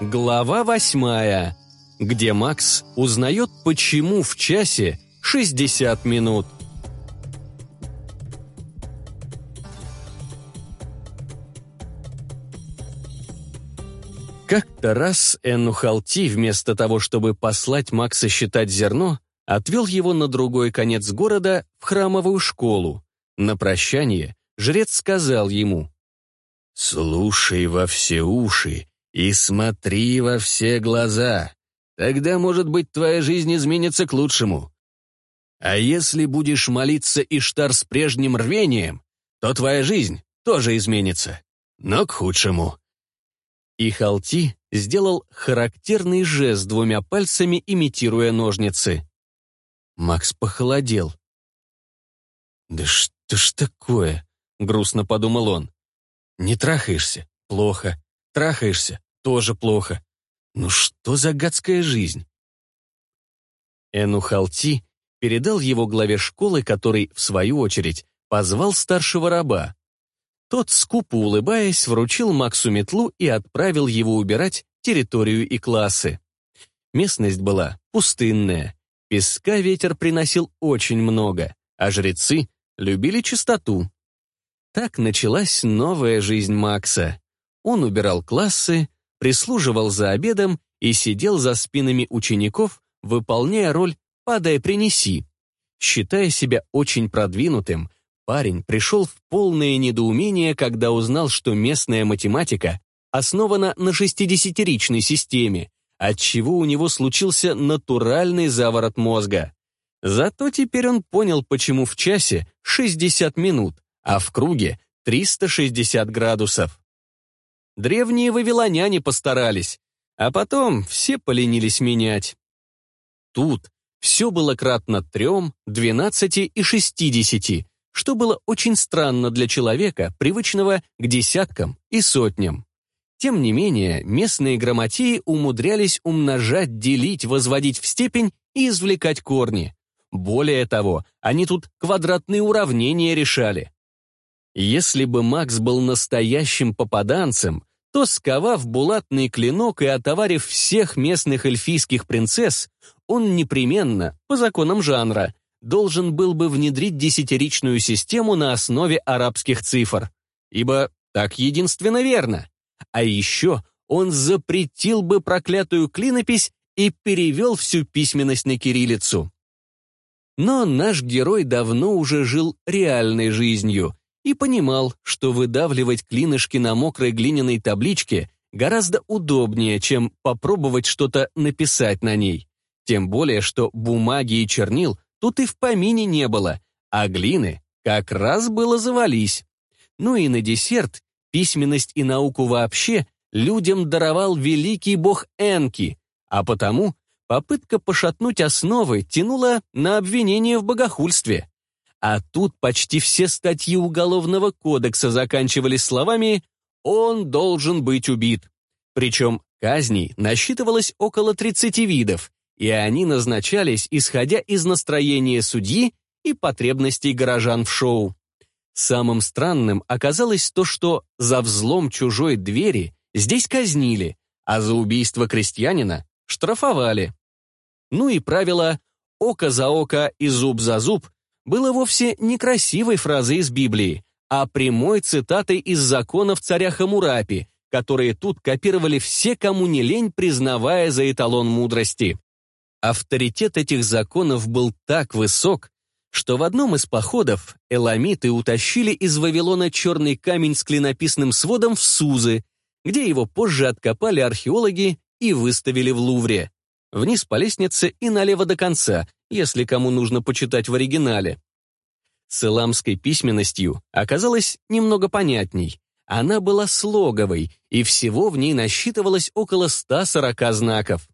Глава восьмая, где Макс узнает, почему в часе 60 минут. Как-то раз Эннухалти, вместо того, чтобы послать Макса считать зерно, отвел его на другой конец города в храмовую школу. На прощание жрец сказал ему, «Слушай во все уши и смотри во все глаза. Тогда, может быть, твоя жизнь изменится к лучшему. А если будешь молиться Иштар с прежним рвением, то твоя жизнь тоже изменится, но к худшему. И Халти сделал характерный жест двумя пальцами, имитируя ножницы. Макс похолодел. «Да что ж такое?» — грустно подумал он. «Не трахаешься? Плохо. Трахаешься — тоже плохо. Ну что за гадская жизнь? Энухалти передал его главе школы, который, в свою очередь, позвал старшего раба. Тот, скупо улыбаясь, вручил Максу метлу и отправил его убирать территорию и классы. Местность была пустынная, песка ветер приносил очень много, а жрецы любили чистоту. Так началась новая жизнь Макса. Он убирал классы, прислуживал за обедом и сидел за спинами учеников, выполняя роль «падай, принеси». Считая себя очень продвинутым, парень пришел в полное недоумение, когда узнал, что местная математика основана на шестидесятиричной системе, отчего у него случился натуральный заворот мозга. Зато теперь он понял, почему в часе 60 минут, а в круге 360 градусов. Древние вавилоняне постарались, а потом все поленились менять. Тут все было кратно трем, двенадцати и шестидесяти, что было очень странно для человека, привычного к десяткам и сотням. Тем не менее, местные грамотеи умудрялись умножать, делить, возводить в степень и извлекать корни. Более того, они тут квадратные уравнения решали. Если бы Макс был настоящим попаданцем, что, сковав булатный клинок и отоварив всех местных эльфийских принцесс, он непременно, по законам жанра, должен был бы внедрить десятиричную систему на основе арабских цифр. Ибо так единственно верно. А еще он запретил бы проклятую клинопись и перевел всю письменность на кириллицу. Но наш герой давно уже жил реальной жизнью, и понимал, что выдавливать клинышки на мокрой глиняной табличке гораздо удобнее, чем попробовать что-то написать на ней. Тем более, что бумаги и чернил тут и в помине не было, а глины как раз было завались. Ну и на десерт письменность и науку вообще людям даровал великий бог Энки, а потому попытка пошатнуть основы тянула на обвинение в богохульстве. А тут почти все статьи Уголовного кодекса заканчивались словами «он должен быть убит». Причем казней насчитывалось около 30 видов, и они назначались, исходя из настроения судьи и потребностей горожан в шоу. Самым странным оказалось то, что за взлом чужой двери здесь казнили, а за убийство крестьянина штрафовали. Ну и правило «око за око и зуб за зуб» было вовсе не красивой фразой из Библии, а прямой цитатой из законов царя Хамурапи, которые тут копировали все, кому не лень, признавая за эталон мудрости. Авторитет этих законов был так высок, что в одном из походов эламиты утащили из Вавилона черный камень с клинописным сводом в Сузы, где его позже откопали археологи и выставили в Лувре. Вниз по лестнице и налево до конца, если кому нужно почитать в оригинале. С иламской письменностью оказалось немного понятней. Она была слоговой, и всего в ней насчитывалось около 140 знаков.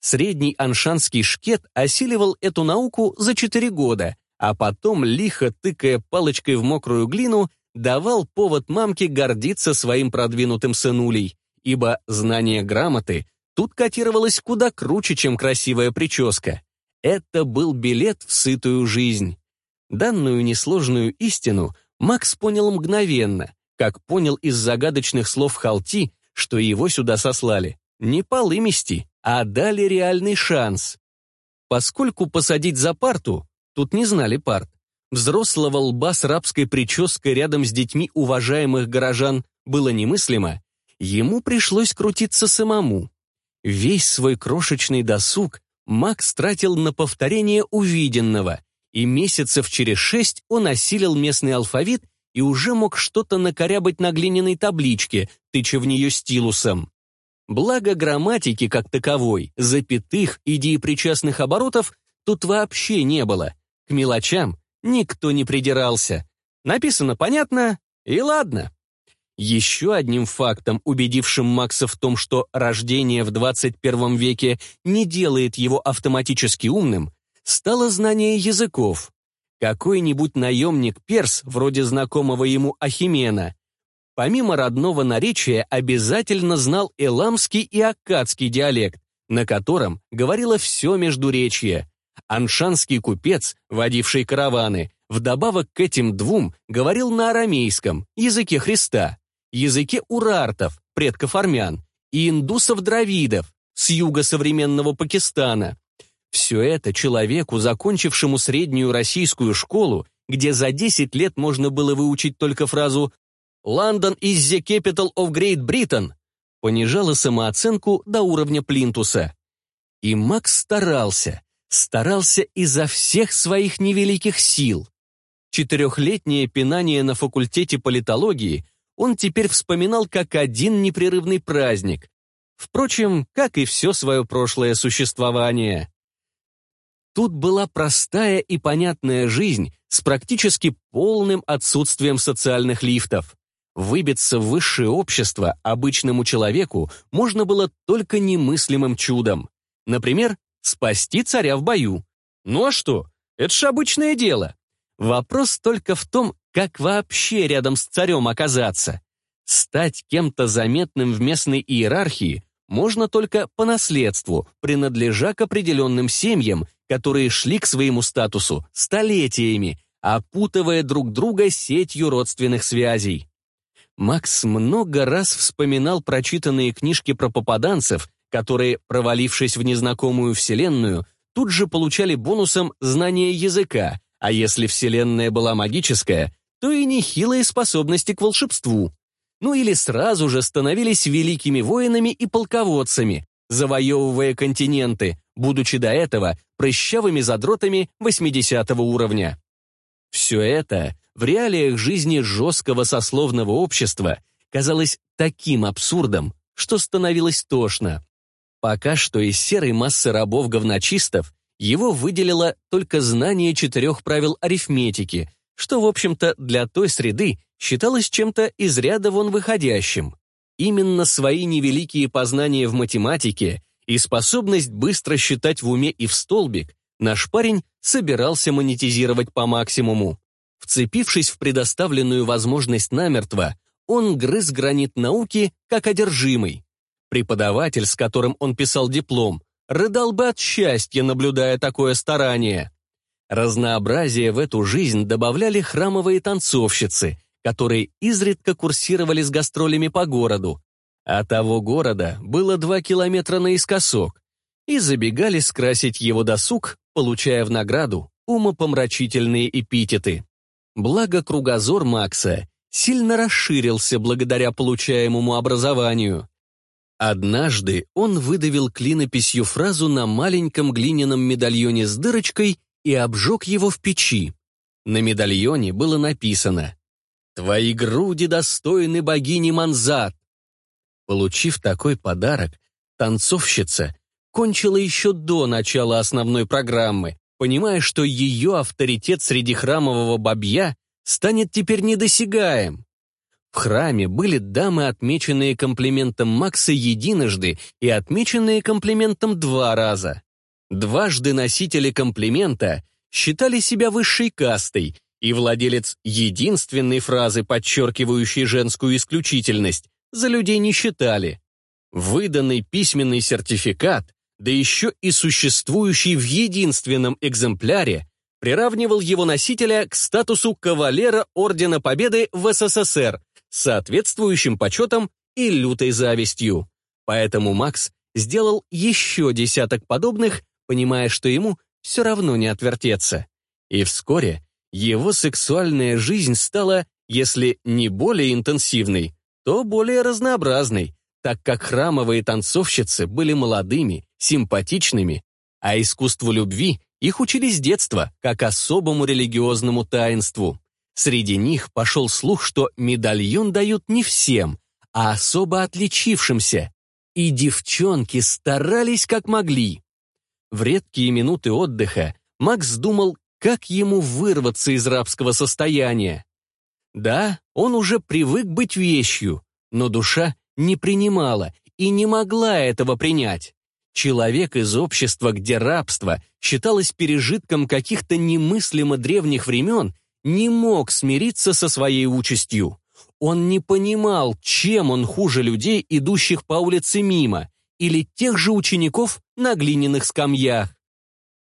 Средний аншанский шкет осиливал эту науку за 4 года, а потом, лихо тыкая палочкой в мокрую глину, давал повод мамке гордиться своим продвинутым сынулей, ибо знание грамоты тут котировалось куда круче, чем красивая прическа. Это был билет в сытую жизнь. Данную несложную истину Макс понял мгновенно, как понял из загадочных слов Халти, что его сюда сослали. Не полы мести, а дали реальный шанс. Поскольку посадить за парту, тут не знали парт, взрослого лба с рабской прической рядом с детьми уважаемых горожан было немыслимо, ему пришлось крутиться самому. Весь свой крошечный досуг Макс тратил на повторение увиденного, и месяцев через шесть он осилил местный алфавит и уже мог что-то накорябать на глиняной табличке, тыча в нее стилусом. Благо грамматики как таковой, запятых и деепричастных оборотов тут вообще не было. К мелочам никто не придирался. Написано понятно, и ладно. Еще одним фактом, убедившим Макса в том, что рождение в 21 веке не делает его автоматически умным, стало знание языков. Какой-нибудь наемник-перс, вроде знакомого ему Ахимена, помимо родного наречия обязательно знал эламский и аккадский диалект, на котором говорило все междуречье. Аншанский купец, водивший караваны, вдобавок к этим двум говорил на арамейском, языке Христа языке урартов, предков армян, и индусов-дравидов с юга современного Пакистана. Все это человеку, закончившему среднюю российскую школу, где за 10 лет можно было выучить только фразу «London is the capital of Great Britain», понижало самооценку до уровня плинтуса. И Макс старался, старался изо всех своих невеликих сил. Четырехлетнее пинание на факультете политологии – он теперь вспоминал как один непрерывный праздник. Впрочем, как и все свое прошлое существование. Тут была простая и понятная жизнь с практически полным отсутствием социальных лифтов. Выбиться в высшее общество обычному человеку можно было только немыслимым чудом. Например, спасти царя в бою. Ну а что? Это же обычное дело. Вопрос только в том, как вообще рядом с царем оказаться? Стать кем-то заметным в местной иерархии можно только по наследству, принадлежа к определенным семьям, которые шли к своему статусу столетиями, опутывая друг друга сетью родственных связей. Макс много раз вспоминал прочитанные книжки про попаданцев, которые, провалившись в незнакомую вселенную, тут же получали бонусом знание языка, а если вселенная была магическая, то и нехилые способности к волшебству. Ну или сразу же становились великими воинами и полководцами, завоевывая континенты, будучи до этого прыщавыми задротами 80 уровня. Все это в реалиях жизни жесткого сословного общества казалось таким абсурдом, что становилось тошно. Пока что из серой массы рабов-говночистов его выделило только знание четырех правил арифметики, что, в общем-то, для той среды считалось чем-то из ряда вон выходящим. Именно свои невеликие познания в математике и способность быстро считать в уме и в столбик наш парень собирался монетизировать по максимуму. Вцепившись в предоставленную возможность намертво, он грыз гранит науки как одержимый. Преподаватель, с которым он писал диплом, рыдал бы от счастья, наблюдая такое старание. Разнообразие в эту жизнь добавляли храмовые танцовщицы, которые изредка курсировали с гастролями по городу, а того города было два километра наискосок, и забегали скрасить его досуг, получая в награду умопомрачительные эпитеты. Благо кругозор Макса сильно расширился благодаря получаемому образованию. Однажды он выдавил клинописью фразу на маленьком глиняном медальоне с дырочкой и обжег его в печи. На медальоне было написано «Твои груди достойны богини Манзат». Получив такой подарок, танцовщица кончила еще до начала основной программы, понимая, что ее авторитет среди храмового бабья станет теперь недосягаем. В храме были дамы, отмеченные комплиментом Макса единожды и отмеченные комплиментом два раза. Дважды носители комплимента считали себя высшей кастой, и владелец единственной фразы, подчеркивающей женскую исключительность, за людей не считали. Выданный письменный сертификат, да еще и существующий в единственном экземпляре, приравнивал его носителя к статусу кавалера Ордена Победы в СССР, соответствующим почетом и лютой завистью. Поэтому Макс сделал еще десяток подобных, понимая, что ему все равно не отвертеться. И вскоре его сексуальная жизнь стала, если не более интенсивной, то более разнообразной, так как храмовые танцовщицы были молодыми, симпатичными, а искусству любви их учили с детства, как особому религиозному таинству. Среди них пошел слух, что медальон дают не всем, а особо отличившимся. И девчонки старались как могли. В редкие минуты отдыха Макс думал, как ему вырваться из рабского состояния. Да, он уже привык быть вещью, но душа не принимала и не могла этого принять. Человек из общества, где рабство считалось пережитком каких-то немыслимо древних времен, не мог смириться со своей участью. Он не понимал, чем он хуже людей, идущих по улице мимо, или тех же учеников на глиняных скамьях.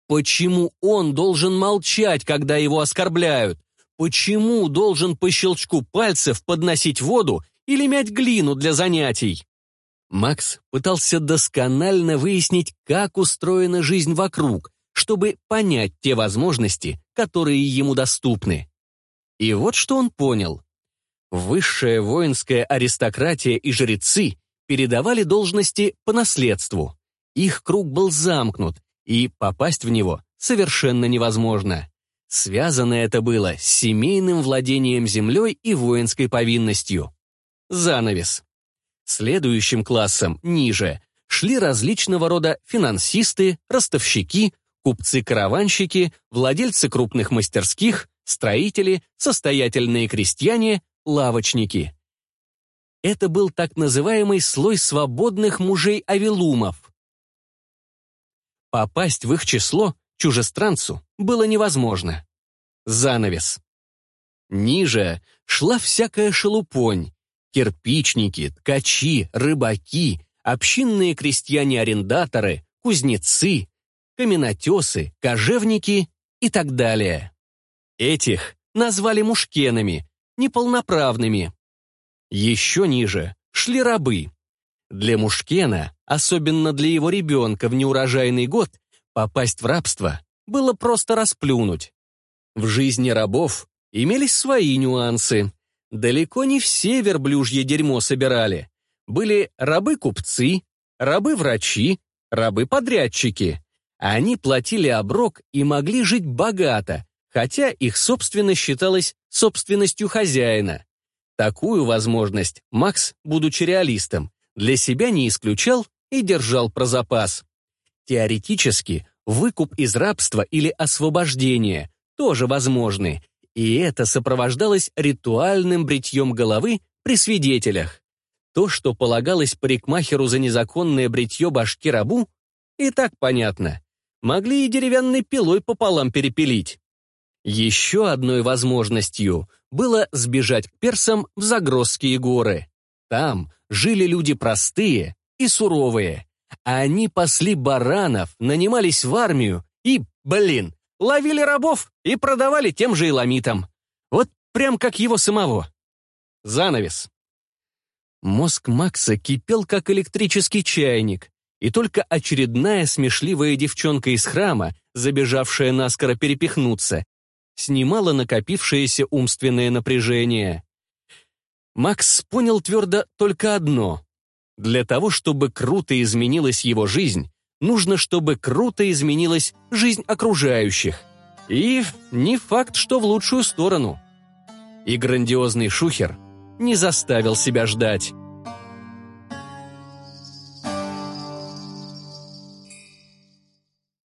Почему он должен молчать, когда его оскорбляют? Почему должен по щелчку пальцев подносить воду или мять глину для занятий? Макс пытался досконально выяснить, как устроена жизнь вокруг, чтобы понять те возможности, которые ему доступны. И вот что он понял. Высшая воинская аристократия и жрецы передавали должности по наследству. Их круг был замкнут, и попасть в него совершенно невозможно. Связано это было с семейным владением землей и воинской повинностью. Занавес. Следующим классом, ниже, шли различного рода финансисты, ростовщики, купцы-караванщики, владельцы крупных мастерских, строители, состоятельные крестьяне, лавочники. Это был так называемый слой свободных мужей-авелумов. Попасть в их число чужестранцу было невозможно. Занавес. Ниже шла всякая шелупонь. Кирпичники, ткачи, рыбаки, общинные крестьяне-арендаторы, кузнецы, каменотесы, кожевники и так далее. Этих назвали мушкенами, неполноправными, еще ниже шли рабы. Для Мушкена, особенно для его ребенка в неурожайный год, попасть в рабство было просто расплюнуть. В жизни рабов имелись свои нюансы. Далеко не все верблюжье дерьмо собирали. Были рабы-купцы, рабы-врачи, рабы-подрядчики. Они платили оброк и могли жить богато, хотя их собственность считалась собственностью хозяина. Такую возможность Макс, будучи реалистом, для себя не исключал и держал про запас. Теоретически, выкуп из рабства или освобождение тоже возможны, и это сопровождалось ритуальным бритьем головы при свидетелях. То, что полагалось парикмахеру за незаконное бритье башки рабу, и так понятно. Могли и деревянной пилой пополам перепилить. Еще одной возможностью было сбежать к персам в Загрозские горы. Там жили люди простые и суровые. а Они пасли баранов, нанимались в армию и, блин, ловили рабов и продавали тем же иламитам. Вот прям как его самого. Занавес. Мозг Макса кипел, как электрический чайник, и только очередная смешливая девчонка из храма, забежавшая наскоро перепихнуться, снимало накопившееся умственное напряжение. Макс понял твердо только одно. Для того, чтобы круто изменилась его жизнь, нужно, чтобы круто изменилась жизнь окружающих. И не факт, что в лучшую сторону. И грандиозный шухер не заставил себя ждать.